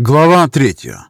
Глава третья.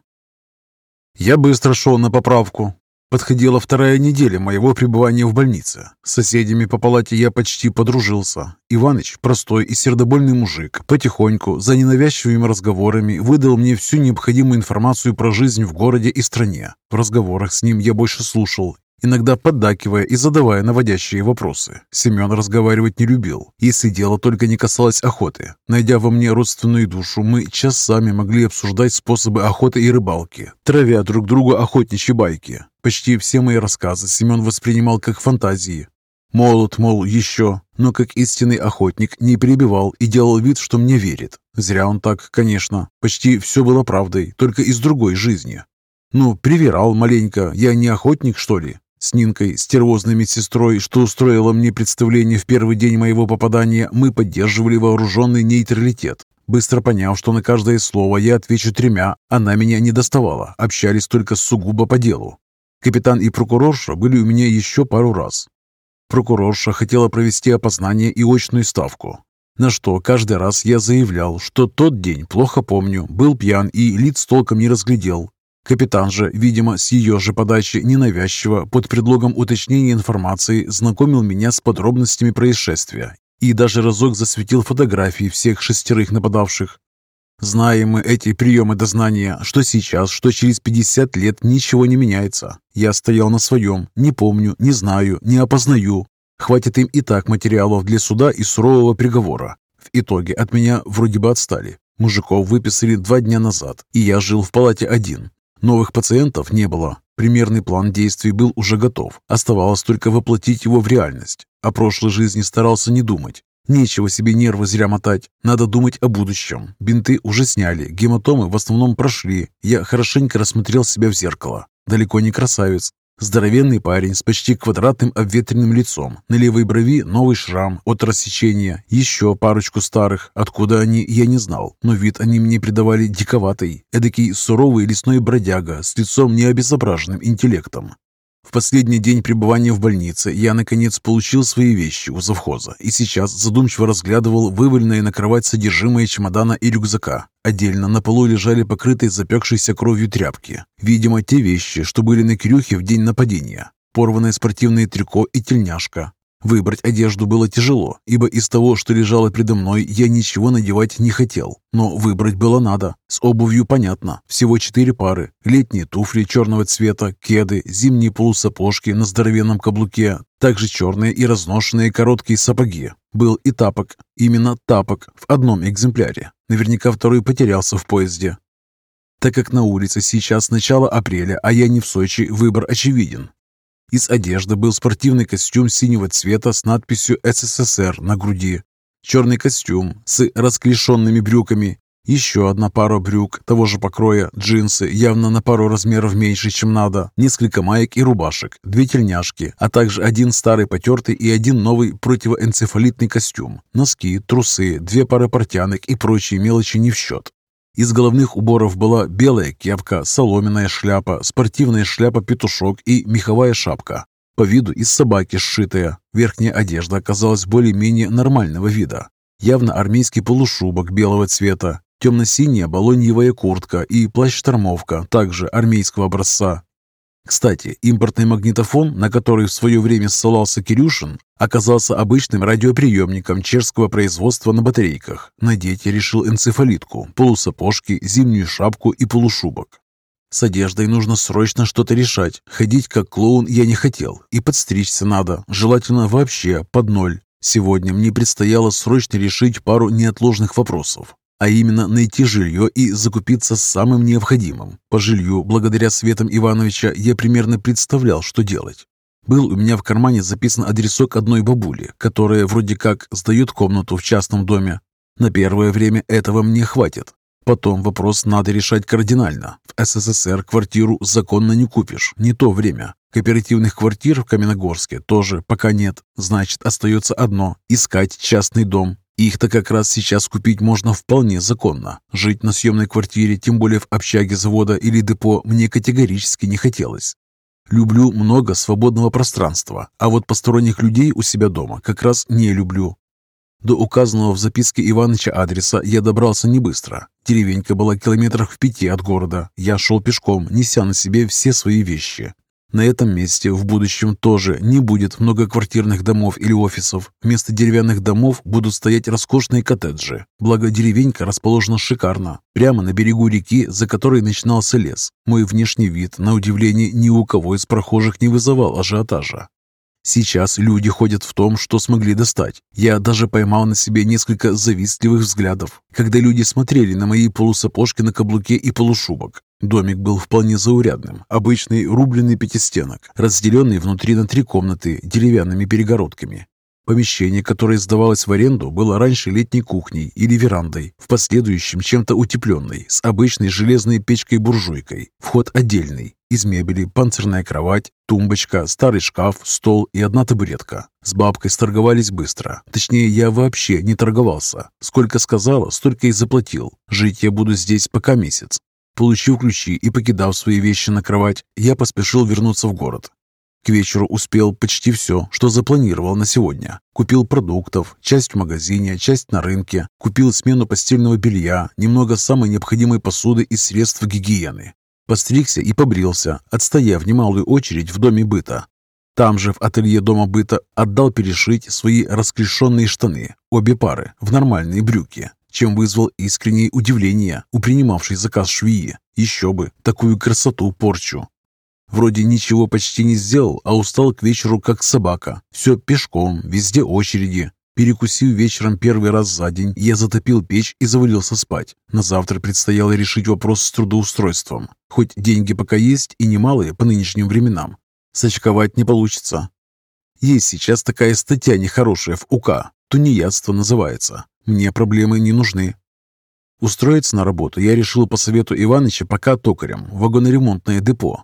Я быстро шел на поправку. Подходила вторая неделя моего пребывания в больнице. С соседями по палате я почти подружился. Иваныч, простой и сердобольный мужик, потихоньку, за ненавязчивыми разговорами, выдал мне всю необходимую информацию про жизнь в городе и стране. В разговорах с ним я больше слушал иногда поддакивая и задавая наводящие вопросы. Семен разговаривать не любил, если дело только не касалось охоты. Найдя во мне родственную душу, мы часами могли обсуждать способы охоты и рыбалки, травя друг другу охотничьи байки. Почти все мои рассказы Семен воспринимал как фантазии. Молод, мол, еще, но как истинный охотник не перебивал и делал вид, что мне верит. Зря он так, конечно. Почти все было правдой, только из другой жизни. Ну, привирал маленько. Я не охотник, что ли? С Нинкой, стервозной медсестрой, что устроила мне представление в первый день моего попадания, мы поддерживали вооруженный нейтралитет. Быстро поняв, что на каждое слово я отвечу тремя, она меня не доставала, общались только сугубо по делу. Капитан и прокурорша были у меня еще пару раз. Прокурорша хотела провести опознание и очную ставку, на что каждый раз я заявлял, что тот день плохо помню, был пьян и лиц толком не разглядел, Капитан же, видимо, с ее же подачи ненавязчиво, под предлогом уточнения информации, знакомил меня с подробностями происшествия и даже разок засветил фотографии всех шестерых нападавших. Знаем мы эти приемы дознания, что сейчас, что через 50 лет ничего не меняется. Я стоял на своем, не помню, не знаю, не опознаю. Хватит им и так материалов для суда и сурового приговора. В итоге от меня вроде бы отстали. Мужиков выписали два дня назад, и я жил в палате один. Новых пациентов не было. Примерный план действий был уже готов. Оставалось только воплотить его в реальность. О прошлой жизни старался не думать. Нечего себе нервы зря мотать. Надо думать о будущем. Бинты уже сняли, гематомы в основном прошли. Я хорошенько рассмотрел себя в зеркало. Далеко не красавец. Здоровенный парень с почти квадратным обветренным лицом. На левой брови новый шрам от рассечения. Еще парочку старых. Откуда они, я не знал. Но вид они мне придавали диковатый. Эдакий суровый лесной бродяга с лицом необезображенным интеллектом. В последний день пребывания в больнице я, наконец, получил свои вещи у завхоза и сейчас задумчиво разглядывал вываленное на кровать содержимое чемодана и рюкзака. Отдельно на полу лежали покрытые запекшейся кровью тряпки. Видимо, те вещи, что были на Кирюхе в день нападения. Порванное спортивное трико и тельняшка, Выбрать одежду было тяжело, ибо из того, что лежало предо мной, я ничего надевать не хотел. Но выбрать было надо. С обувью понятно. Всего четыре пары. Летние туфли черного цвета, кеды, зимние полусапожки на здоровенном каблуке, также черные и разношенные короткие сапоги. Был и тапок. Именно тапок в одном экземпляре. Наверняка второй потерялся в поезде. Так как на улице сейчас начало апреля, а я не в Сочи, выбор очевиден. Из одежды был спортивный костюм синего цвета с надписью «СССР» на груди, черный костюм с расклешенными брюками, еще одна пара брюк того же покроя, джинсы, явно на пару размеров меньше, чем надо, несколько маек и рубашек, две тельняшки, а также один старый потертый и один новый противоэнцефалитный костюм, носки, трусы, две пары портянок и прочие мелочи не в счет. Из головных уборов была белая кепка, соломенная шляпа, спортивная шляпа-петушок и меховая шапка. По виду из собаки сшитая. Верхняя одежда оказалась более-менее нормального вида. Явно армейский полушубок белого цвета, темно-синяя балоньевая куртка и плащ-штормовка, также армейского образца. Кстати, импортный магнитофон, на который в свое время ссылался Кирюшин, оказался обычным радиоприемником чешского производства на батарейках. Надеть я решил энцефалитку, полусапожки, зимнюю шапку и полушубок. С одеждой нужно срочно что-то решать. Ходить как клоун я не хотел. И подстричься надо, желательно вообще под ноль. Сегодня мне предстояло срочно решить пару неотложных вопросов а именно найти жилье и закупиться самым необходимым. По жилью, благодаря Светам Ивановича, я примерно представлял, что делать. Был у меня в кармане записан адресок одной бабули, которая вроде как сдает комнату в частном доме. На первое время этого мне хватит. Потом вопрос надо решать кардинально. В СССР квартиру законно не купишь, не то время. Кооперативных квартир в Каменогорске тоже пока нет. Значит, остается одно – искать частный дом. Их-то как раз сейчас купить можно вполне законно. Жить на съемной квартире, тем более в общаге завода или депо, мне категорически не хотелось. Люблю много свободного пространства, а вот посторонних людей у себя дома как раз не люблю. До указанного в записке Иваныча адреса я добрался не быстро. Деревенька была километрах в пяти от города. Я шел пешком, неся на себе все свои вещи. На этом месте в будущем тоже не будет многоквартирных домов или офисов. Вместо деревянных домов будут стоять роскошные коттеджи. Благо деревенька расположена шикарно, прямо на берегу реки, за которой начинался лес. Мой внешний вид, на удивление, ни у кого из прохожих не вызывал ажиотажа. Сейчас люди ходят в том, что смогли достать. Я даже поймал на себе несколько завистливых взглядов, когда люди смотрели на мои полусапожки на каблуке и полушубок. Домик был вполне заурядным, обычный рубленый пятистенок, разделенный внутри на три комнаты деревянными перегородками. Помещение, которое сдавалось в аренду, было раньше летней кухней или верандой, в последующем чем-то утепленной, с обычной железной печкой-буржуйкой. Вход отдельный. Из мебели панцирная кровать, тумбочка, старый шкаф, стол и одна табуретка. С бабкой сторговались быстро. Точнее, я вообще не торговался. Сколько сказала, столько и заплатил. Жить я буду здесь пока месяц. Получив ключи и покидав свои вещи на кровать, я поспешил вернуться в город. К вечеру успел почти все, что запланировал на сегодня. Купил продуктов, часть в магазине, часть на рынке. Купил смену постельного белья, немного самой необходимой посуды и средств гигиены. Постригся и побрился, отстояв немалую очередь в доме быта. Там же, в ателье дома быта, отдал перешить свои расклешенные штаны, обе пары, в нормальные брюки чем вызвал искреннее удивление у принимавшей заказ швеи. Еще бы, такую красоту порчу. Вроде ничего почти не сделал, а устал к вечеру как собака. Все пешком, везде очереди. Перекусив вечером первый раз за день, я затопил печь и завалился спать. На завтра предстояло решить вопрос с трудоустройством. Хоть деньги пока есть и немалые по нынешним временам. Сочковать не получится. Есть сейчас такая статья нехорошая в УК. Тунеядство называется. Мне проблемы не нужны. Устроиться на работу я решил по совету Иваныча пока токарем в вагоноремонтное депо.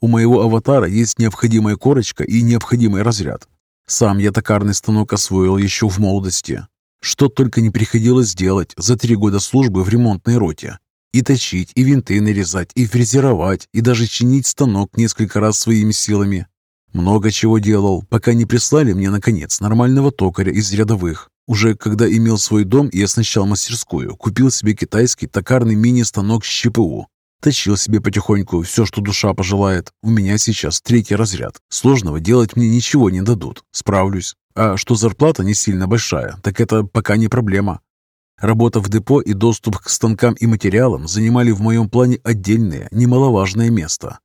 У моего аватара есть необходимая корочка и необходимый разряд. Сам я токарный станок освоил еще в молодости. Что только не приходилось делать за три года службы в ремонтной роте. И точить, и винты нарезать, и фрезеровать, и даже чинить станок несколько раз своими силами. Много чего делал, пока не прислали мне, наконец, нормального токаря из рядовых. Уже когда имел свой дом и оснащал мастерскую, купил себе китайский токарный мини-станок с ЧПУ. Точил себе потихоньку все, что душа пожелает. У меня сейчас третий разряд. Сложного делать мне ничего не дадут. Справлюсь. А что зарплата не сильно большая, так это пока не проблема. Работа в депо и доступ к станкам и материалам занимали в моем плане отдельное, немаловажное место.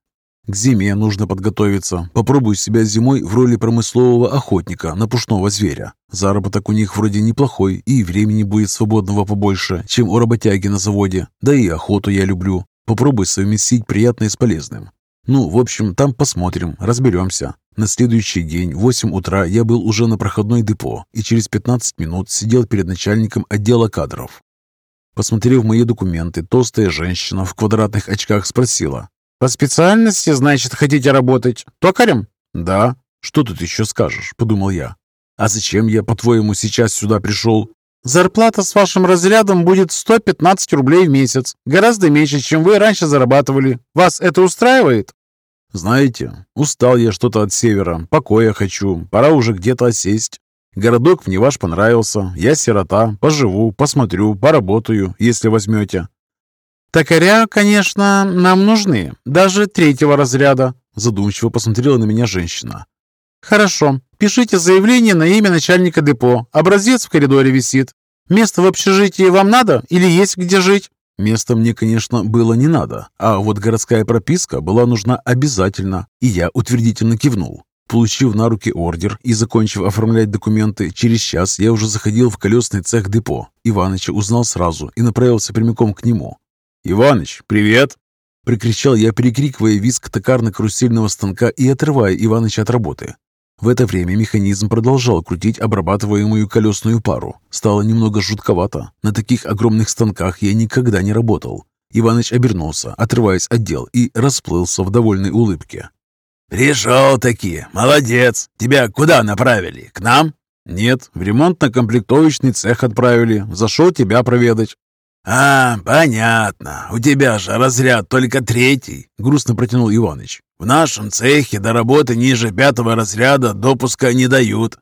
К зиме нужно подготовиться. Попробую себя зимой в роли промыслового охотника на пушного зверя. Заработок у них вроде неплохой, и времени будет свободного побольше, чем у работяги на заводе. Да и охоту я люблю. Попробуй совместить приятное с полезным. Ну, в общем, там посмотрим, разберемся. На следующий день в 8 утра я был уже на проходной депо и через 15 минут сидел перед начальником отдела кадров. Посмотрев мои документы, толстая женщина в квадратных очках спросила, «По специальности, значит, хотите работать токарем?» «Да. Что тут еще скажешь?» – подумал я. «А зачем я, по-твоему, сейчас сюда пришел?» «Зарплата с вашим разрядом будет 115 рублей в месяц. Гораздо меньше, чем вы раньше зарабатывали. Вас это устраивает?» «Знаете, устал я что-то от севера. Покоя хочу. Пора уже где-то осесть. Городок мне ваш понравился. Я сирота. Поживу, посмотрю, поработаю, если возьмете. «Токаря, конечно, нам нужны, даже третьего разряда», задумчиво посмотрела на меня женщина. «Хорошо, пишите заявление на имя начальника депо. Образец в коридоре висит. Место в общежитии вам надо или есть где жить?» Место мне, конечно, было не надо, а вот городская прописка была нужна обязательно, и я утвердительно кивнул. Получив на руки ордер и закончив оформлять документы, через час я уже заходил в колесный цех депо. Иваныча узнал сразу и направился прямиком к нему. «Иваныч, привет!» Прикричал я, перекрикивая визг токарно-карусельного станка и отрывая Иваныча от работы. В это время механизм продолжал крутить обрабатываемую колесную пару. Стало немного жутковато. На таких огромных станках я никогда не работал. Иваныч обернулся, отрываясь от дел, и расплылся в довольной улыбке. «Пришел-таки! Молодец! Тебя куда направили? К нам?» «Нет, в ремонтно-комплектовочный цех отправили. Зашел тебя проведать». «А, понятно. У тебя же разряд только третий», — грустно протянул Иваныч. «В нашем цехе до работы ниже пятого разряда допуска не дают».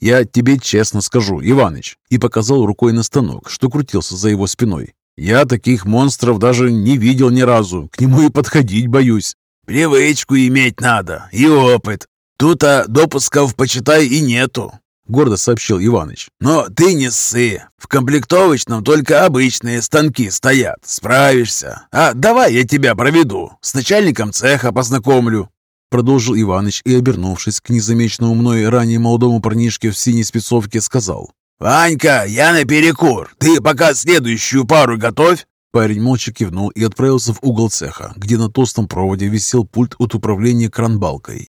«Я тебе честно скажу, Иваныч», и показал рукой на станок, что крутился за его спиной. «Я таких монстров даже не видел ни разу, к нему и подходить боюсь». «Привычку иметь надо и опыт. Тут-то допусков, почитай, и нету», — гордо сообщил Иваныч. «Но ты не ссы. В комплектовочном только обычные станки стоят. Справишься. А давай я тебя проведу. С начальником цеха познакомлю. Продолжил Иваныч и, обернувшись к незамеченному мной ранее молодому парнишке в синей спецовке, сказал. «Ванька, я на перекур. Ты пока следующую пару готовь». Парень молча кивнул и отправился в угол цеха, где на толстом проводе висел пульт от управления кранбалкой.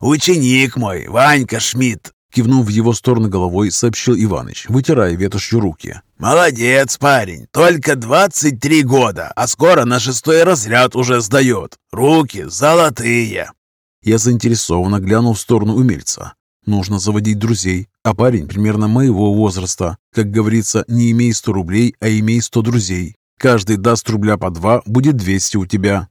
«Ученик мой, Ванька Шмидт!» Кивнув в его сторону головой, сообщил Иваныч, вытирая ветошью руки. «Молодец, парень! Только 23 года, а скоро на шестой разряд уже сдает. Руки золотые!» Я заинтересованно глянул в сторону умельца. Нужно заводить друзей, а парень примерно моего возраста. Как говорится, не имей 100 рублей, а имей 100 друзей. Каждый даст рубля по два, будет 200 у тебя.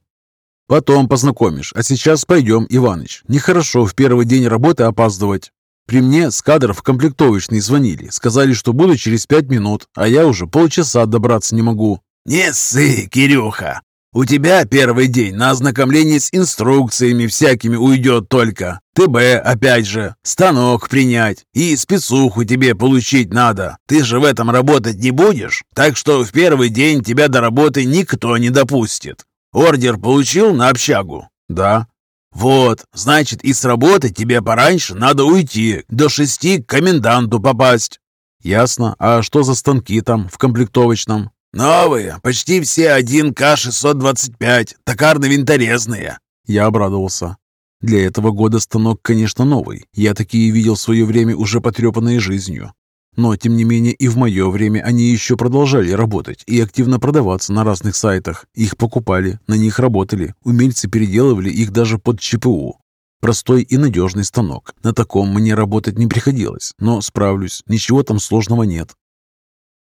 Потом познакомишь, а сейчас пойдем, Иваныч. Нехорошо в первый день работы опаздывать. При мне с кадров комплектовочные звонили, сказали, что буду через пять минут, а я уже полчаса добраться не могу. «Не ссы, Кирюха! У тебя первый день на ознакомление с инструкциями всякими уйдет только. ТБ, опять же, станок принять и спецуху тебе получить надо. Ты же в этом работать не будешь, так что в первый день тебя до работы никто не допустит. Ордер получил на общагу? Да. Вот, значит, и с работы тебе пораньше надо уйти, до шести к коменданту попасть. Ясно. А что за станки там в комплектовочном? «Новые, почти все 1К-625, токарно-винторезные». Я обрадовался. Для этого года станок, конечно, новый. Я такие видел в свое время уже потрепанные жизнью. Но, тем не менее, и в мое время они еще продолжали работать и активно продаваться на разных сайтах. Их покупали, на них работали. Умельцы переделывали их даже под ЧПУ. Простой и надежный станок. На таком мне работать не приходилось, но справлюсь, ничего там сложного нет.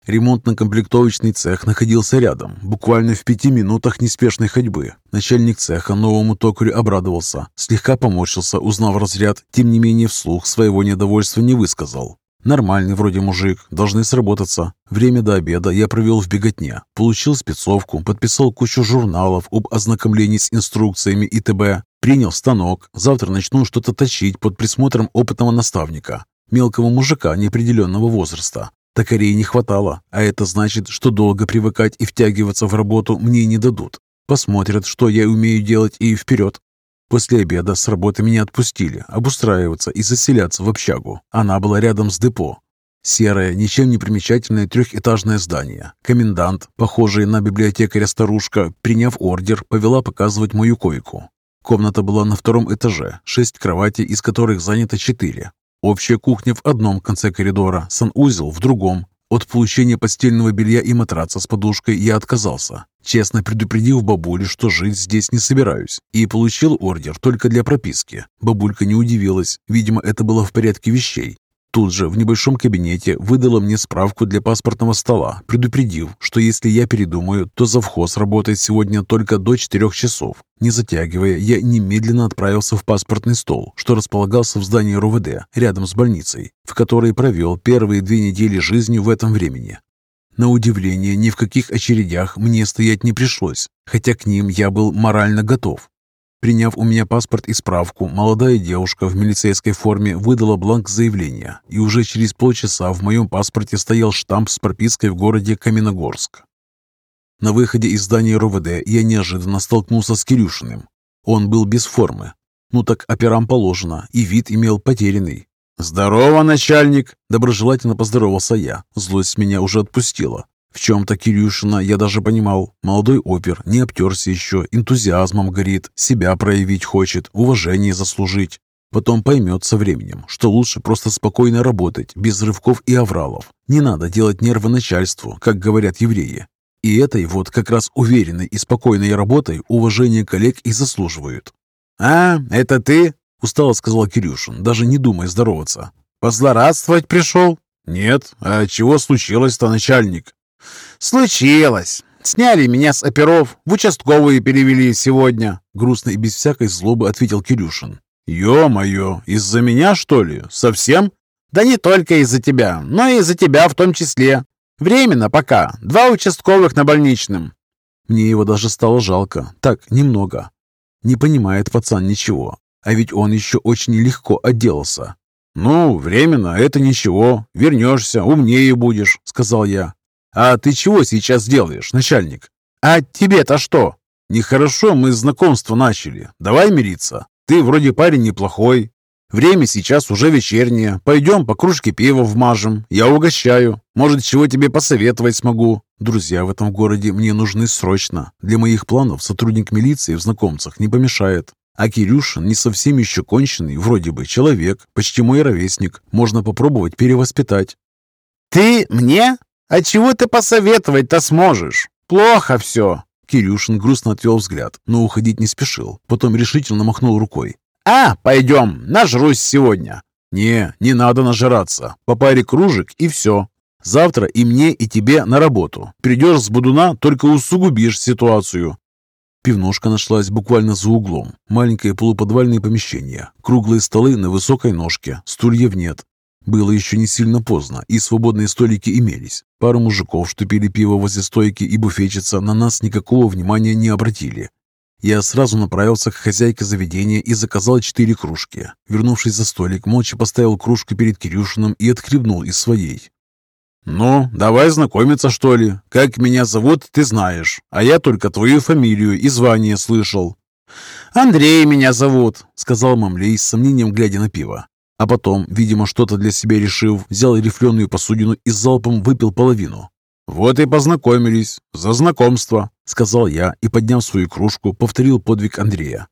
Ремонтно-комплектовочный цех находился рядом, буквально в пяти минутах неспешной ходьбы. Начальник цеха новому токарю обрадовался, слегка поморщился, узнав разряд, тем не менее вслух своего недовольства не высказал. Нормальный вроде мужик, должны сработаться. Время до обеда я провел в беготне, получил спецовку, подписал кучу журналов об ознакомлении с инструкциями ИТБ, принял станок, завтра начну что-то точить под присмотром опытного наставника, мелкого мужика неопределенного возраста. Токарей не хватало, а это значит, что долго привыкать и втягиваться в работу мне не дадут. Посмотрят, что я умею делать, и вперед. После обеда с работы меня отпустили обустраиваться и заселяться в общагу. Она была рядом с депо. Серое, ничем не примечательное трехэтажное здание. Комендант, похожий на библиотекаря-старушка, приняв ордер, повела показывать мою койку. Комната была на втором этаже, шесть кроватей, из которых занято четыре. Общая кухня в одном конце коридора, санузел в другом. От получения постельного белья и матраца с подушкой я отказался, честно предупредив бабулю, что жить здесь не собираюсь, и получил ордер только для прописки. Бабулька не удивилась, видимо, это было в порядке вещей. Тут же в небольшом кабинете выдала мне справку для паспортного стола, предупредив, что если я передумаю, то завхоз работает сегодня только до 4 часов. Не затягивая, я немедленно отправился в паспортный стол, что располагался в здании РУВД, рядом с больницей, в которой провел первые две недели жизни в этом времени. На удивление, ни в каких очередях мне стоять не пришлось, хотя к ним я был морально готов. Приняв у меня паспорт и справку, молодая девушка в милицейской форме выдала бланк заявления, и уже через полчаса в моем паспорте стоял штамп с пропиской в городе Каменогорск. На выходе из здания РОВД я неожиданно столкнулся с Кирюшиным. Он был без формы. Ну так операм положено, и вид имел потерянный. «Здорово, начальник!» – доброжелательно поздоровался я. Злость меня уже отпустила. В чем-то Кирюшина я даже понимал. Молодой опер не обтерся еще, энтузиазмом горит, себя проявить хочет, уважение заслужить. Потом поймет со временем, что лучше просто спокойно работать, без рывков и авралов. Не надо делать нервы начальству, как говорят евреи. И этой вот как раз уверенной и спокойной работой уважение коллег и заслуживают. «А, это ты?» – устало сказал Кирюшин, даже не думая здороваться. «Позлорадствовать пришел?» «Нет. А чего случилось-то, начальник?» «Случилось. Сняли меня с оперов, в участковые перевели сегодня», грустно и без всякой злобы ответил Кирюшин. «Ё-моё, из-за меня, что ли? Совсем?» Да не только из-за тебя, но и из-за тебя в том числе. Временно пока. Два участковых на больничном. Мне его даже стало жалко. Так, немного. Не понимает пацан ничего. А ведь он еще очень легко отделался. «Ну, временно, это ничего. Вернешься, умнее будешь», — сказал я. «А ты чего сейчас делаешь, начальник?» «А тебе-то что?» «Нехорошо мы знакомство начали. Давай мириться. Ты вроде парень неплохой. Время сейчас уже вечернее. Пойдем по кружке пива вмажем. Я угощаю. Может, чего тебе посоветовать смогу. Друзья в этом городе мне нужны срочно. Для моих планов сотрудник милиции в знакомцах не помешает. А Кирюшин не совсем еще конченый, вроде бы, человек, почти мой ровесник. Можно попробовать перевоспитать. «Ты мне? А чего ты посоветовать-то сможешь? Плохо все!» Кирюшин грустно отвел взгляд, но уходить не спешил. Потом решительно махнул рукой. «А, пойдем, нажрусь сегодня!» «Не, не надо нажираться. По паре кружек и все. Завтра и мне, и тебе на работу. Придешь с Будуна, только усугубишь ситуацию. Пивнушка нашлась буквально за углом. Маленькое полуподвальное помещение. Круглые столы на высокой ножке. Стульев нет. Было еще не сильно поздно, и свободные столики имелись. Пара мужиков, что пили пиво возле стойки, и буфетчица на нас никакого внимания не обратили. Я сразу направился к хозяйке заведения и заказал четыре кружки. Вернувшись за столик, молча поставил кружку перед Кирюшиным и отхлебнул из своей. «Ну, давай знакомиться, что ли. Как меня зовут, ты знаешь, а я только твою фамилию и звание слышал». «Андрей меня зовут», — сказал Мамлей с сомнением, глядя на пиво. А потом, видимо, что-то для себя решив, взял рифленую посудину и залпом выпил половину. «Вот и познакомились. За знакомство», — сказал я и, подняв свою кружку, повторил подвиг Андрея.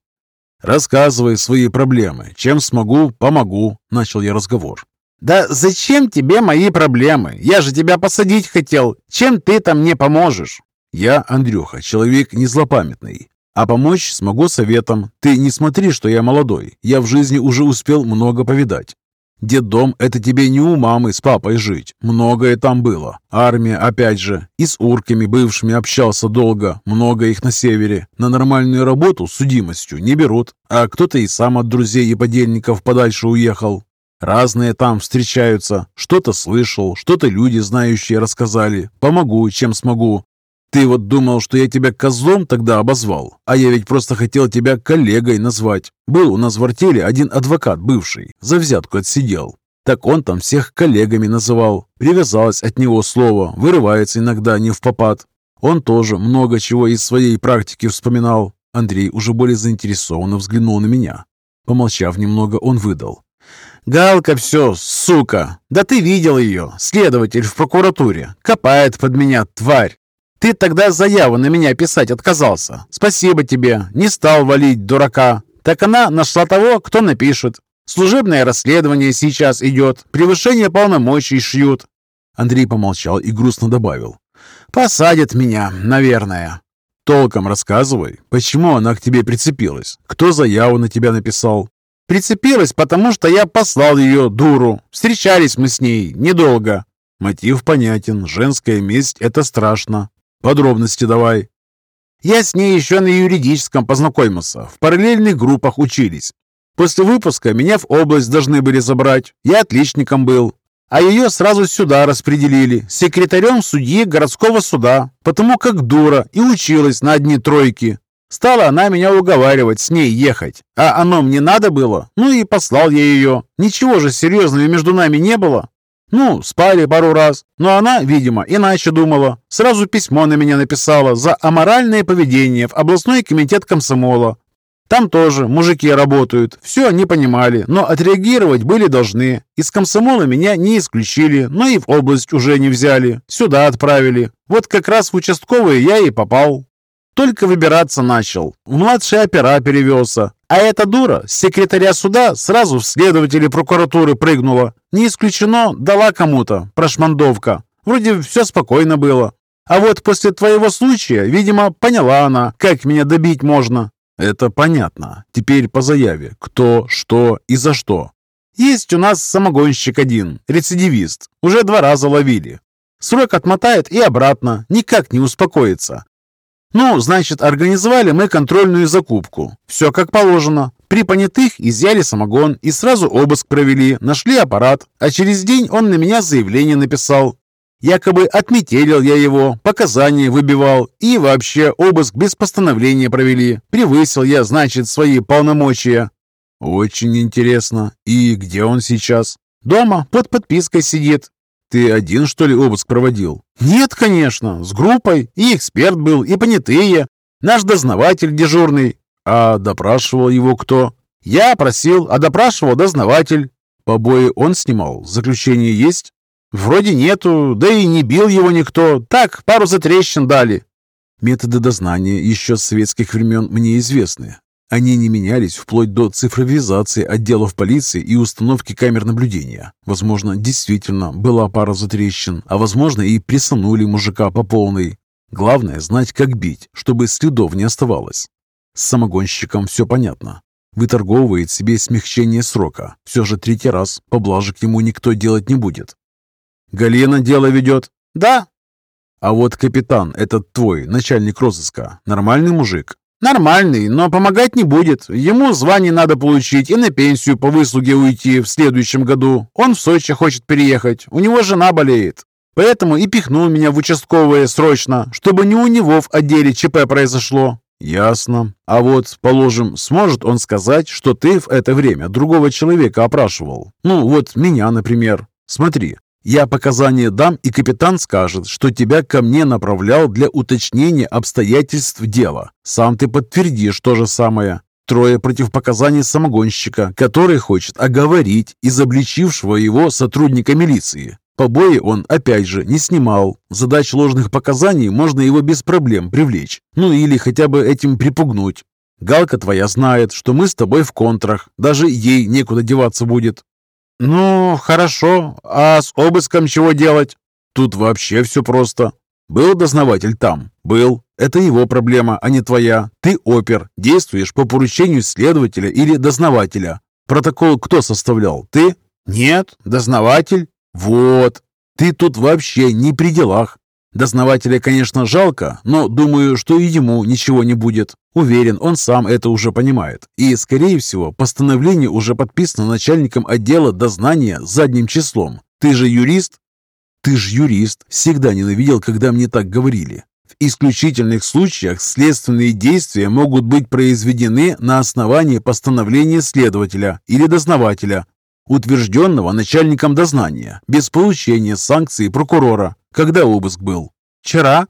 «Рассказывай свои проблемы. Чем смогу, помогу», — начал я разговор. «Да зачем тебе мои проблемы? Я же тебя посадить хотел. Чем ты там мне поможешь?» «Я, Андрюха, человек не злопамятный. А помочь смогу советом. Ты не смотри, что я молодой. Я в жизни уже успел много повидать. Дом это тебе не у мамы с папой жить. Многое там было. Армия, опять же. И с урками бывшими общался долго. Много их на севере. На нормальную работу с судимостью не берут. А кто-то и сам от друзей и подельников подальше уехал. Разные там встречаются. Что-то слышал, что-то люди знающие рассказали. Помогу, чем смогу. Ты вот думал, что я тебя козлом тогда обозвал, а я ведь просто хотел тебя коллегой назвать. Был у нас в артели один адвокат бывший, за взятку отсидел. Так он там всех коллегами называл. Привязалось от него слово, вырывается иногда не в попад. Он тоже много чего из своей практики вспоминал. Андрей уже более заинтересованно взглянул на меня. Помолчав немного, он выдал. Галка все, сука. Да ты видел ее, следователь в прокуратуре. Копает под меня, тварь. Ты тогда заяву на меня писать отказался. Спасибо тебе, не стал валить дурака. Так она нашла того, кто напишет. Служебное расследование сейчас идет, превышение полномочий шьют. Андрей помолчал и грустно добавил. «Посадят меня, наверное». «Толком рассказывай, почему она к тебе прицепилась? Кто заяву на тебя написал?» Прицепилась, потому что я послал ее, дуру. Встречались мы с ней недолго. Мотив понятен. Женская месть – это страшно. Подробности давай. Я с ней еще на юридическом познакомился. В параллельных группах учились. После выпуска меня в область должны были забрать. Я отличником был. А ее сразу сюда распределили, секретарем судьи городского суда, потому как дура и училась на одни тройки. Стала она меня уговаривать с ней ехать. А оно мне надо было. Ну и послал я ее. Ничего же серьезного между нами не было. Ну, спали пару раз. Но она, видимо, иначе думала. Сразу письмо на меня написала за аморальное поведение в областной комитет комсомола. Там тоже мужики работают. Все они понимали, но отреагировать были должны. Из комсомола меня не исключили, но и в область уже не взяли. Сюда отправили. Вот как раз в участковые я и попал. Только выбираться начал. В младшие опера перевелся. А эта дура с секретаря суда сразу в следователи прокуратуры прыгнула. Не исключено, дала кому-то, прошмандовка. Вроде все спокойно было. А вот после твоего случая, видимо, поняла она, как меня добить можно. Это понятно. Теперь по заяве. Кто, что и за что. Есть у нас самогонщик один, рецидивист. Уже два раза ловили. Срок отмотает и обратно, никак не успокоится. Ну, значит, организовали мы контрольную закупку. Все как положено. При понятых изъяли самогон и сразу обыск провели, нашли аппарат, а через день он на меня заявление написал. Якобы отметелил я его, показания выбивал и вообще обыск без постановления провели. Превысил я, значит, свои полномочия. Очень интересно. И где он сейчас? Дома, под подпиской сидит. Ты один, что ли, обыск проводил? Нет, конечно, с группой. И эксперт был, и понятые. Наш дознаватель дежурный. А допрашивал его кто? Я просил, а допрашивал дознаватель. Побои он снимал? Заключение есть? Вроде нету, да и не бил его никто. Так, пару затрещин дали. Методы дознания еще с советских времен мне известны. Они не менялись вплоть до цифровизации отделов полиции и установки камер наблюдения. Возможно, действительно была пара затрещин, а возможно и присанули мужика по полной. Главное знать, как бить, чтобы следов не оставалось. С самогонщиком все понятно. Выторговывает себе смягчение срока. Все же третий раз поблажек ему никто делать не будет. «Галина дело ведет?» «Да». «А вот капитан, этот твой, начальник розыска, нормальный мужик?» «Нормальный, но помогать не будет. Ему звание надо получить и на пенсию по выслуге уйти в следующем году. Он в Сочи хочет переехать, у него жена болеет. Поэтому и пихнул меня в участковое срочно, чтобы не у него в отделе ЧП произошло. «Ясно. А вот, положим, сможет он сказать, что ты в это время другого человека опрашивал? Ну, вот меня, например. Смотри, я показания дам, и капитан скажет, что тебя ко мне направлял для уточнения обстоятельств дела. Сам ты подтвердишь то же самое. Трое против показаний самогонщика, который хочет оговорить изобличившего его сотрудника милиции. Побои он, опять же, не снимал. Задач ложных показаний можно его без проблем привлечь. Ну или хотя бы этим припугнуть. Галка твоя знает, что мы с тобой в контрах. Даже ей некуда деваться будет. «Ну, хорошо. А с обыском чего делать?» «Тут вообще все просто. Был дознаватель там? Был. Это его проблема, а не твоя. Ты опер, действуешь по поручению следователя или дознавателя. Протокол кто составлял? Ты? Нет, дознаватель. Вот. Ты тут вообще не при делах. Дознавателя, конечно, жалко, но думаю, что и ему ничего не будет. Уверен, он сам это уже понимает. И, скорее всего, постановление уже подписано начальником отдела дознания задним числом. Ты же юрист? Ты же юрист. Всегда ненавидел, когда мне так говорили. В исключительных случаях следственные действия могут быть произведены на основании постановления следователя или дознавателя, утвержденного начальником дознания, без получения санкции прокурора. Когда обыск был? Вчера?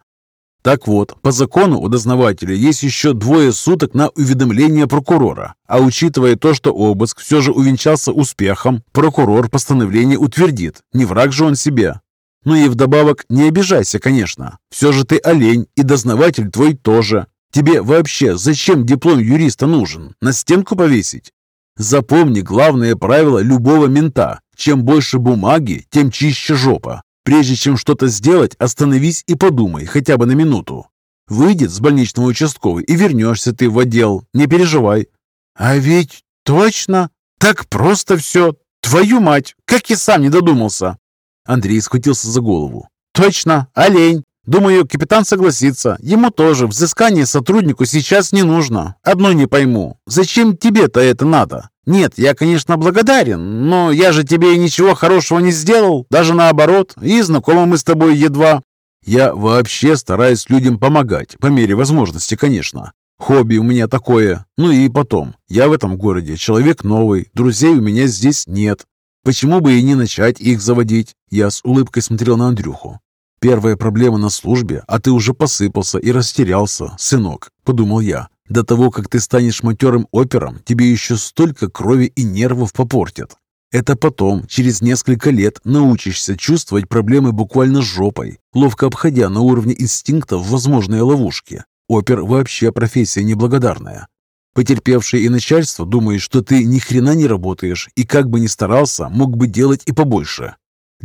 Так вот, по закону у дознавателя есть еще двое суток на уведомление прокурора. А учитывая то, что обыск все же увенчался успехом, прокурор постановление утвердит. Не враг же он себе. Ну и вдобавок, не обижайся, конечно. Все же ты олень, и дознаватель твой тоже. Тебе вообще зачем диплом юриста нужен? На стенку повесить? Запомни главное правило любого мента. Чем больше бумаги, тем чище жопа. Прежде чем что-то сделать, остановись и подумай хотя бы на минуту. Выйдет с больничного участкового и вернешься ты в отдел. Не переживай. А ведь точно. Так просто все. Твою мать, как я сам не додумался. Андрей схватился за голову. Точно, олень. Думаю, капитан согласится. Ему тоже взыскание сотруднику сейчас не нужно. Одно не пойму. Зачем тебе-то это надо? Нет, я, конечно, благодарен, но я же тебе ничего хорошего не сделал, даже наоборот, и знакомы мы с тобой едва. Я вообще стараюсь людям помогать, по мере возможности, конечно. Хобби у меня такое. Ну и потом, я в этом городе человек новый, друзей у меня здесь нет. Почему бы и не начать их заводить? Я с улыбкой смотрел на Андрюху. Первая проблема на службе, а ты уже посыпался и растерялся, сынок, подумал я. До того, как ты станешь матерым опером, тебе еще столько крови и нервов попортят. Это потом, через несколько лет, научишься чувствовать проблемы буквально жопой, ловко обходя на уровне инстинктов возможные ловушки. Опер вообще профессия неблагодарная. Потерпевший и начальство думает, что ты ни хрена не работаешь и как бы ни старался, мог бы делать и побольше.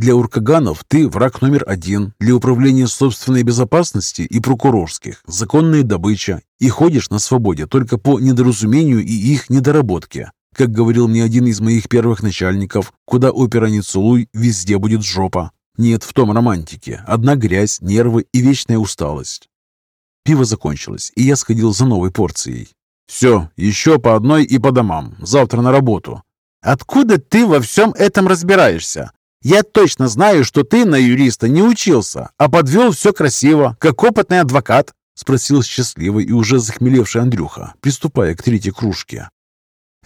Для уркаганов ты враг номер один, для управления собственной безопасности и прокурорских – законная добыча, и ходишь на свободе только по недоразумению и их недоработке. Как говорил мне один из моих первых начальников, куда опера не целуй, везде будет жопа. Нет в том романтики, одна грязь, нервы и вечная усталость. Пиво закончилось, и я сходил за новой порцией. Все, еще по одной и по домам. Завтра на работу. Откуда ты во всем этом разбираешься? Я точно знаю, что ты на юриста не учился, а подвел все красиво, как опытный адвокат. Спросил счастливый и уже захмелевший Андрюха, приступая к третьей кружке.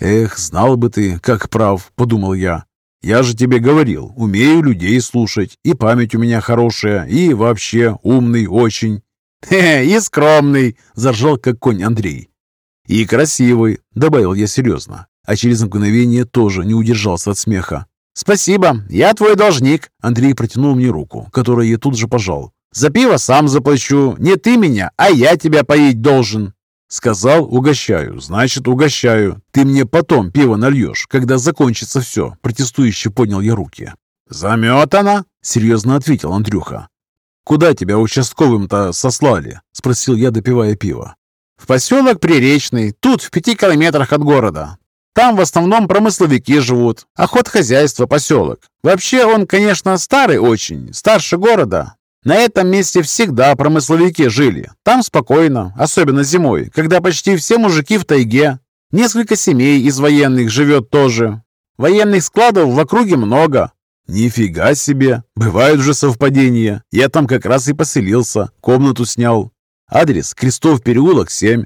«Эх, знал бы ты, как прав», — подумал я. «Я же тебе говорил, умею людей слушать, и память у меня хорошая, и вообще умный очень». «Хе, и скромный», — заржал как конь Андрей. «И красивый», — добавил я серьезно, а через мгновение тоже не удержался от смеха. «Спасибо, я твой должник», — Андрей протянул мне руку, которую я тут же пожал. За пиво сам заплачу. Не ты меня, а я тебя поить должен. Сказал, угощаю. Значит, угощаю. Ты мне потом пиво нальешь, когда закончится все. Протестующе поднял я руки. Заметано, серьезно ответил Андрюха. «Куда тебя участковым-то сослали?» – спросил я, допивая пиво. «В поселок Приречный, тут в пяти километрах от города. Там в основном промысловики живут, охотхозяйство, поселок. Вообще он, конечно, старый очень, старше города, на этом месте всегда промысловики жили. Там спокойно, особенно зимой, когда почти все мужики в тайге. Несколько семей из военных живет тоже. Военных складов в округе много. Нифига себе! Бывают же совпадения. Я там как раз и поселился, комнату снял. Адрес Крестов переулок 7.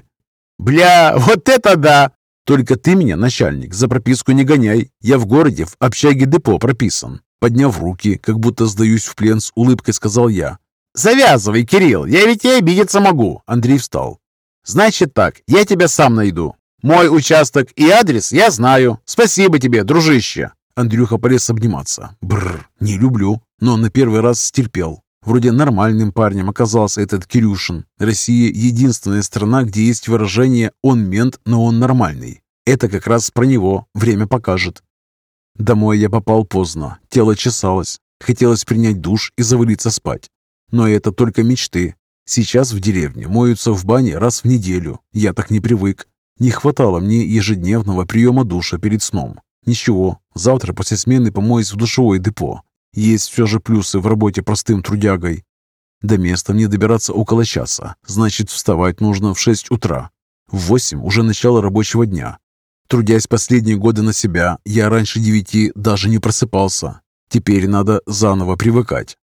Бля, вот это да! Только ты меня, начальник, за прописку не гоняй. Я в городе в общаге депо прописан. Подняв руки, как будто сдаюсь в плен, с улыбкой сказал я. «Завязывай, Кирилл, я ведь и обидеться могу!» Андрей встал. «Значит так, я тебя сам найду. Мой участок и адрес я знаю. Спасибо тебе, дружище!» Андрюха полез обниматься. Бррр, не люблю, но на первый раз стерпел. Вроде нормальным парнем оказался этот Кирюшин. Россия — единственная страна, где есть выражение «он мент, но он нормальный». Это как раз про него, время покажет. Домой я попал поздно, тело чесалось. Хотелось принять душ и завалиться спать. Но это только мечты. Сейчас в деревне моются в бане раз в неделю. Я так не привык. Не хватало мне ежедневного приема душа перед сном. Ничего, завтра после смены помоюсь в душевое депо. Есть все же плюсы в работе простым трудягой. До места мне добираться около часа, значит вставать нужно в 6 утра. В 8 уже начало рабочего дня. Трудясь последние годы на себя, я раньше девяти даже не просыпался. Теперь надо заново привыкать.